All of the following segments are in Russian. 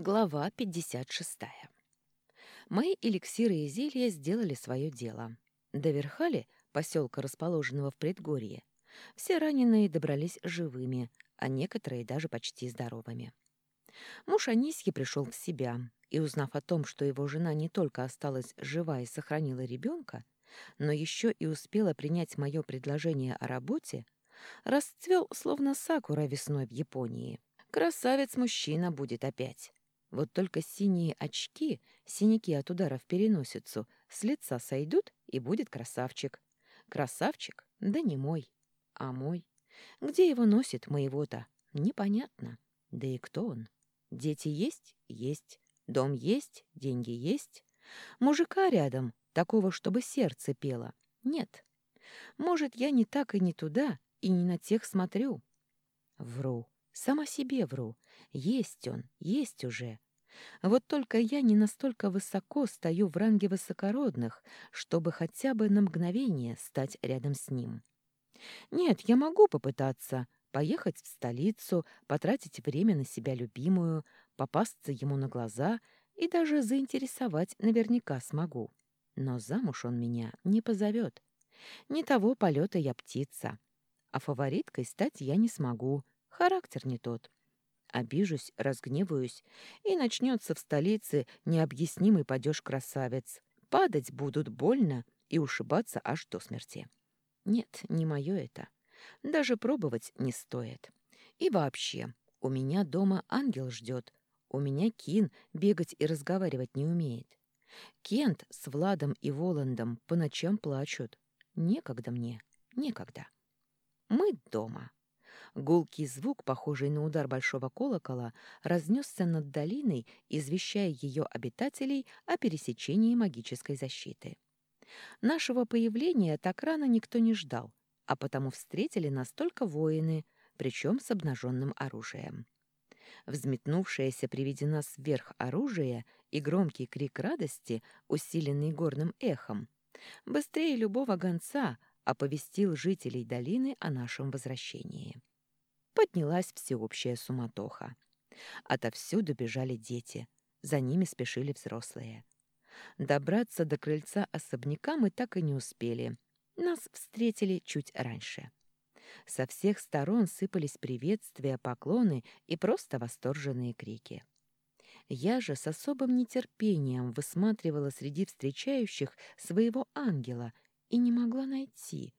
Глава 56. Мои эликсиры и зелья сделали свое дело. До Верхали, поселка, расположенного в предгорье, все раненые добрались живыми, а некоторые даже почти здоровыми. Муж Анисьи пришел в себя, и, узнав о том, что его жена не только осталась жива и сохранила ребенка, но еще и успела принять мое предложение о работе, расцвел, словно сакура весной в Японии. Красавец-мужчина будет опять. Вот только синие очки, синяки от удара в переносицу, с лица сойдут, и будет красавчик. Красавчик? Да не мой, а мой. Где его носит моего-то? Непонятно. Да и кто он? Дети есть? Есть. Дом есть? Деньги есть? Мужика рядом, такого, чтобы сердце пело? Нет. Может, я не так и не туда, и не на тех смотрю? Вру. Сама себе вру. Есть он, есть уже. Вот только я не настолько высоко стою в ранге высокородных, чтобы хотя бы на мгновение стать рядом с ним. Нет, я могу попытаться поехать в столицу, потратить время на себя любимую, попасться ему на глаза и даже заинтересовать наверняка смогу. Но замуж он меня не позовет. Не того полета я птица. А фавориткой стать я не смогу, Характер не тот. Обижусь, разгневаюсь, и начнется в столице необъяснимый падеж красавец. Падать будут больно и ушибаться аж до смерти. Нет, не мое это. Даже пробовать не стоит. И вообще, у меня дома ангел ждет. У меня Кин бегать и разговаривать не умеет. Кент с Владом и Воландом по ночам плачут. Некогда мне, некогда. Мы дома. Гулкий звук, похожий на удар большого колокола, разнесся над долиной, извещая ее обитателей о пересечении магической защиты. Нашего появления так рано никто не ждал, а потому встретили нас только воины, причем с обнаженным оружием. Взметнувшееся при виде нас вверх оружие и громкий крик радости, усиленный горным эхом, быстрее любого гонца оповестил жителей долины о нашем возвращении поднялась всеобщая суматоха. Отовсюду бежали дети, за ними спешили взрослые. Добраться до крыльца особняка мы так и не успели. Нас встретили чуть раньше. Со всех сторон сыпались приветствия, поклоны и просто восторженные крики. Я же с особым нетерпением высматривала среди встречающих своего ангела и не могла найти.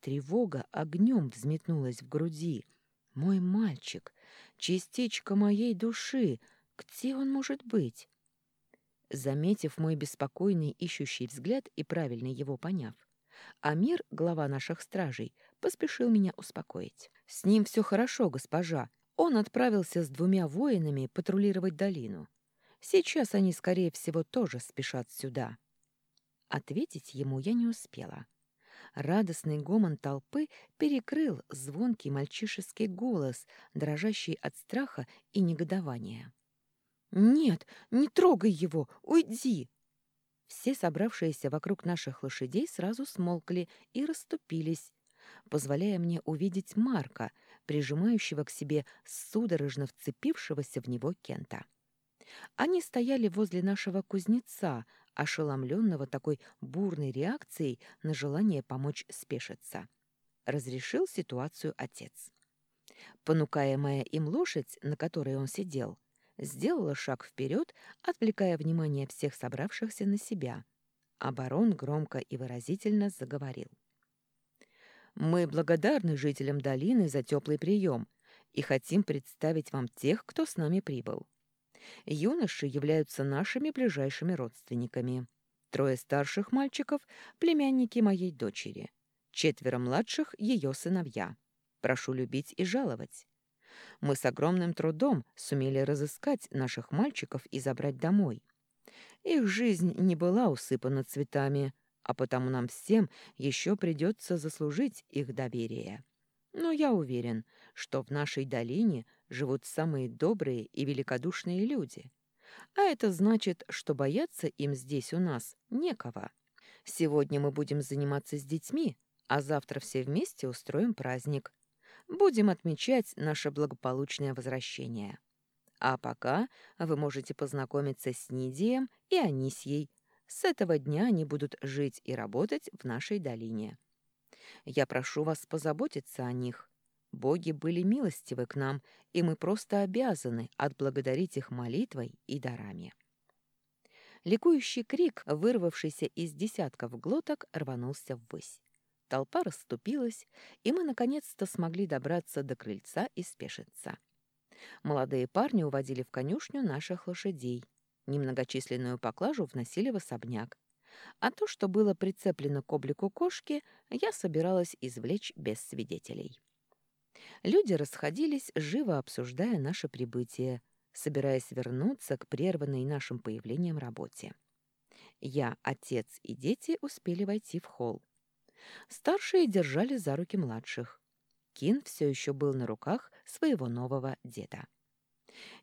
Тревога огнем взметнулась в груди, мой мальчик, частичка моей души, где он может быть? Заметив мой беспокойный ищущий взгляд и правильно его поняв, Амир, глава наших стражей, поспешил меня успокоить. «С ним все хорошо, госпожа. Он отправился с двумя воинами патрулировать долину. Сейчас они, скорее всего, тоже спешат сюда». Ответить ему я не успела. Радостный гомон толпы перекрыл звонкий мальчишеский голос, дрожащий от страха и негодования. «Нет, не трогай его! Уйди!» Все собравшиеся вокруг наших лошадей сразу смолкли и расступились, позволяя мне увидеть Марка, прижимающего к себе судорожно вцепившегося в него Кента. Они стояли возле нашего кузнеца, ошеломленного такой бурной реакцией на желание помочь спешиться. Разрешил ситуацию отец. Понукаемая им лошадь, на которой он сидел, сделала шаг вперед, отвлекая внимание всех собравшихся на себя. Барон громко и выразительно заговорил. «Мы благодарны жителям долины за теплый прием и хотим представить вам тех, кто с нами прибыл. Юноши являются нашими ближайшими родственниками. Трое старших мальчиков — племянники моей дочери. Четверо младших — ее сыновья. Прошу любить и жаловать. Мы с огромным трудом сумели разыскать наших мальчиков и забрать домой. Их жизнь не была усыпана цветами, а потому нам всем еще придется заслужить их доверие. Но я уверен, что в нашей долине живут самые добрые и великодушные люди. А это значит, что бояться им здесь у нас некого. Сегодня мы будем заниматься с детьми, а завтра все вместе устроим праздник. Будем отмечать наше благополучное возвращение. А пока вы можете познакомиться с Нидием и Анисьей. С этого дня они будут жить и работать в нашей долине. Я прошу вас позаботиться о них. Боги были милостивы к нам, и мы просто обязаны отблагодарить их молитвой и дарами. Ликующий крик, вырвавшийся из десятков глоток, рванулся ввысь. Толпа расступилась, и мы наконец-то смогли добраться до крыльца и спешиться. Молодые парни уводили в конюшню наших лошадей. Немногочисленную поклажу вносили в особняк. А то, что было прицеплено к облику кошки, я собиралась извлечь без свидетелей. Люди расходились, живо обсуждая наше прибытие, собираясь вернуться к прерванной нашим появлением работе. Я, отец и дети успели войти в холл. Старшие держали за руки младших. Кин все еще был на руках своего нового деда.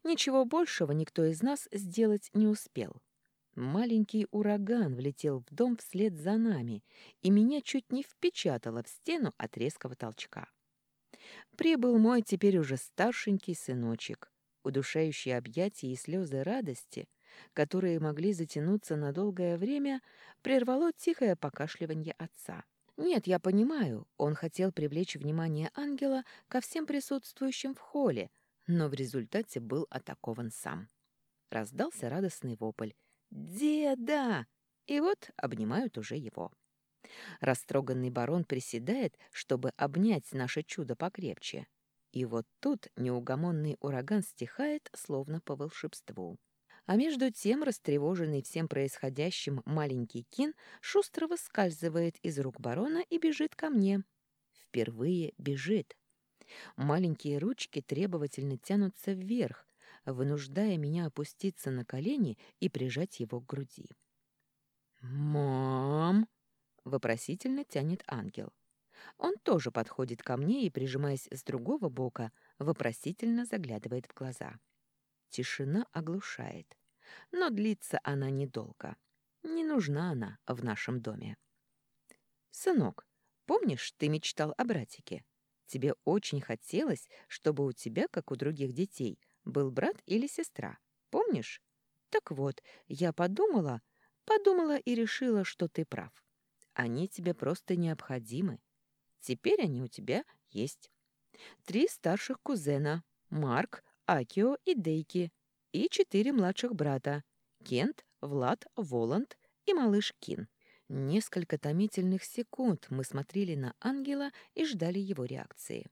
Ничего большего никто из нас сделать не успел. Маленький ураган влетел в дом вслед за нами, и меня чуть не впечатало в стену от резкого толчка. Прибыл мой теперь уже старшенький сыночек, удушающие объятия и слезы радости, которые могли затянуться на долгое время, прервало тихое покашливание отца. Нет, я понимаю, он хотел привлечь внимание ангела ко всем присутствующим в холле, но в результате был атакован сам. Раздался радостный вопль «Деда!» И вот обнимают уже его. Растроганный барон приседает, чтобы обнять наше чудо покрепче. И вот тут неугомонный ураган стихает, словно по волшебству. А между тем, растревоженный всем происходящим маленький Кин шустро выскальзывает из рук барона и бежит ко мне. Впервые бежит. Маленькие ручки требовательно тянутся вверх, вынуждая меня опуститься на колени и прижать его к груди. «Мам!» — вопросительно тянет ангел. Он тоже подходит ко мне и, прижимаясь с другого бока, вопросительно заглядывает в глаза. Тишина оглушает, но длится она недолго. Не нужна она в нашем доме. «Сынок, помнишь, ты мечтал о братике? Тебе очень хотелось, чтобы у тебя, как у других детей, был брат или сестра. Помнишь? Так вот, я подумала, подумала и решила, что ты прав. Они тебе просто необходимы. Теперь они у тебя есть. Три старших кузена — Марк, Акио и Дейки, и четыре младших брата — Кент, Влад, Воланд и малыш Кин. Несколько томительных секунд мы смотрели на ангела и ждали его реакции.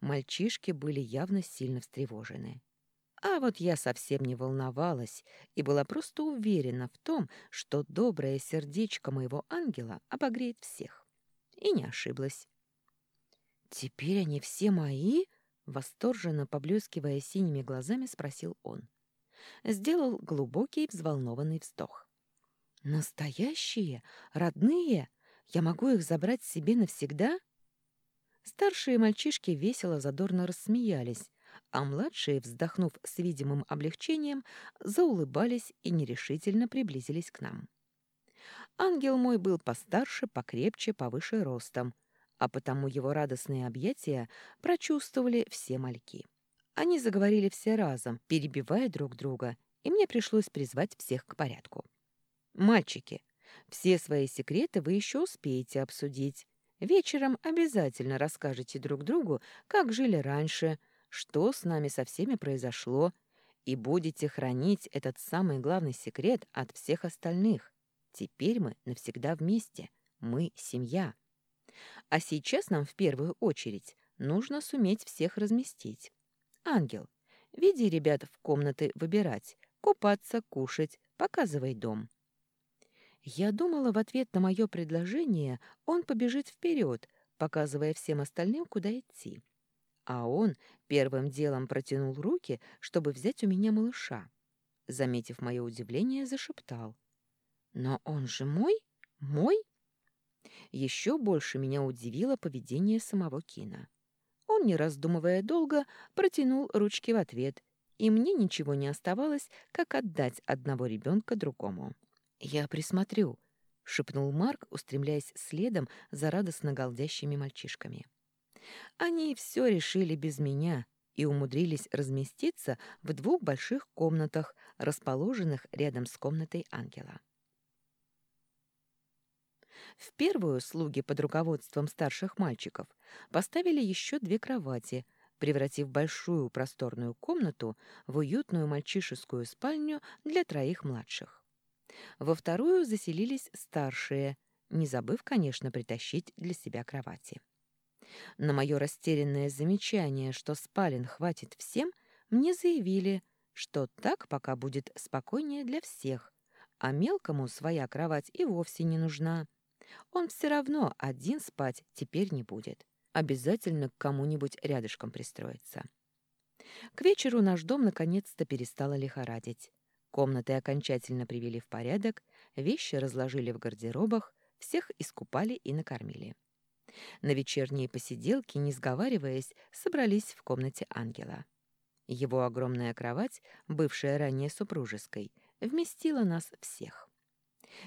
Мальчишки были явно сильно встревожены. А вот я совсем не волновалась и была просто уверена в том, что доброе сердечко моего ангела обогреет всех. И не ошиблась. «Теперь они все мои?» — восторженно поблескивая синими глазами, спросил он. Сделал глубокий взволнованный вздох. «Настоящие? Родные? Я могу их забрать себе навсегда?» Старшие мальчишки весело задорно рассмеялись, а младшие, вздохнув с видимым облегчением, заулыбались и нерешительно приблизились к нам. Ангел мой был постарше, покрепче, повыше ростом, а потому его радостные объятия прочувствовали все мальки. Они заговорили все разом, перебивая друг друга, и мне пришлось призвать всех к порядку. «Мальчики, все свои секреты вы еще успеете обсудить. Вечером обязательно расскажете друг другу, как жили раньше, что с нами со всеми произошло, и будете хранить этот самый главный секрет от всех остальных. Теперь мы навсегда вместе. Мы — семья. А сейчас нам в первую очередь нужно суметь всех разместить. Ангел, веди ребят в комнаты выбирать, купаться, кушать, показывай дом. Я думала, в ответ на мое предложение он побежит вперед, показывая всем остальным, куда идти. А он первым делом протянул руки, чтобы взять у меня малыша. Заметив мое удивление, зашептал. «Но он же мой? Мой?» Еще больше меня удивило поведение самого Кина. Он, не раздумывая долго, протянул ручки в ответ, и мне ничего не оставалось, как отдать одного ребенка другому. «Я присмотрю», — шепнул Марк, устремляясь следом за радостно галдящими мальчишками. Они все решили без меня, и умудрились разместиться в двух больших комнатах, расположенных рядом с комнатой ангела. В первую слуги под руководством старших мальчиков поставили еще две кровати, превратив большую просторную комнату в уютную мальчишескую спальню для троих младших. Во вторую заселились старшие, не забыв, конечно, притащить для себя кровати. На мое растерянное замечание, что спален хватит всем, мне заявили, что так пока будет спокойнее для всех, а мелкому своя кровать и вовсе не нужна. Он все равно один спать теперь не будет. Обязательно к кому-нибудь рядышком пристроиться. К вечеру наш дом наконец-то перестало лихорадить. Комнаты окончательно привели в порядок, вещи разложили в гардеробах, всех искупали и накормили. На вечерние посиделки, не сговариваясь, собрались в комнате ангела. Его огромная кровать, бывшая ранее супружеской, вместила нас всех.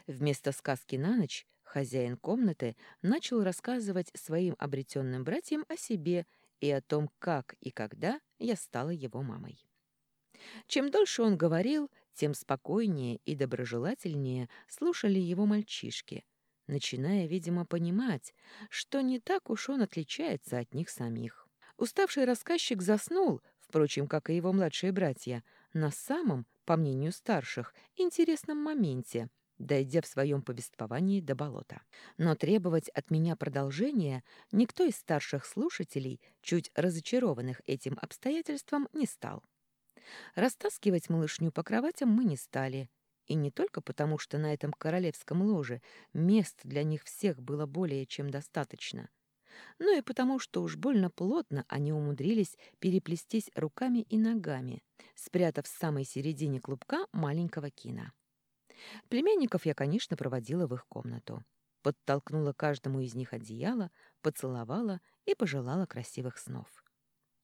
Вместо сказки на ночь хозяин комнаты начал рассказывать своим обретенным братьям о себе и о том, как и когда я стала его мамой. Чем дольше он говорил, тем спокойнее и доброжелательнее слушали его мальчишки, начиная, видимо, понимать, что не так уж он отличается от них самих. Уставший рассказчик заснул, впрочем, как и его младшие братья, на самом, по мнению старших, интересном моменте, дойдя в своем повествовании до болота. Но требовать от меня продолжения никто из старших слушателей, чуть разочарованных этим обстоятельством, не стал. Растаскивать малышню по кроватям мы не стали — и не только потому, что на этом королевском ложе мест для них всех было более чем достаточно, но и потому, что уж больно плотно они умудрились переплестись руками и ногами, спрятав в самой середине клубка маленького кина. Племянников я, конечно, проводила в их комнату. Подтолкнула каждому из них одеяло, поцеловала и пожелала красивых снов.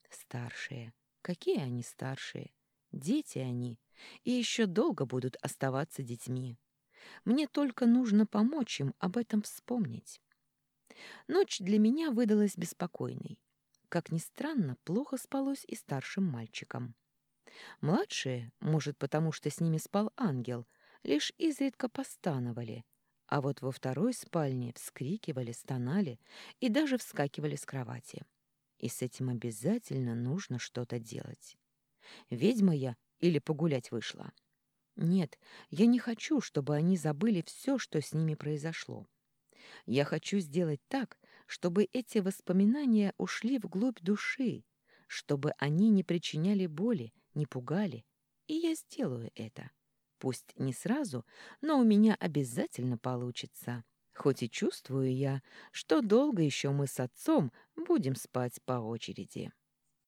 Старшие. Какие они старшие? Дети они и еще долго будут оставаться детьми. Мне только нужно помочь им об этом вспомнить. Ночь для меня выдалась беспокойной. Как ни странно, плохо спалось и старшим мальчикам. Младшие, может, потому что с ними спал ангел, лишь изредка постановали, а вот во второй спальне вскрикивали, стонали и даже вскакивали с кровати. И с этим обязательно нужно что-то делать. Ведьма я или погулять вышла. Нет, я не хочу, чтобы они забыли все, что с ними произошло. Я хочу сделать так, чтобы эти воспоминания ушли вглубь души, чтобы они не причиняли боли, не пугали. И я сделаю это. Пусть не сразу, но у меня обязательно получится. Хоть и чувствую я, что долго еще мы с отцом будем спать по очереди.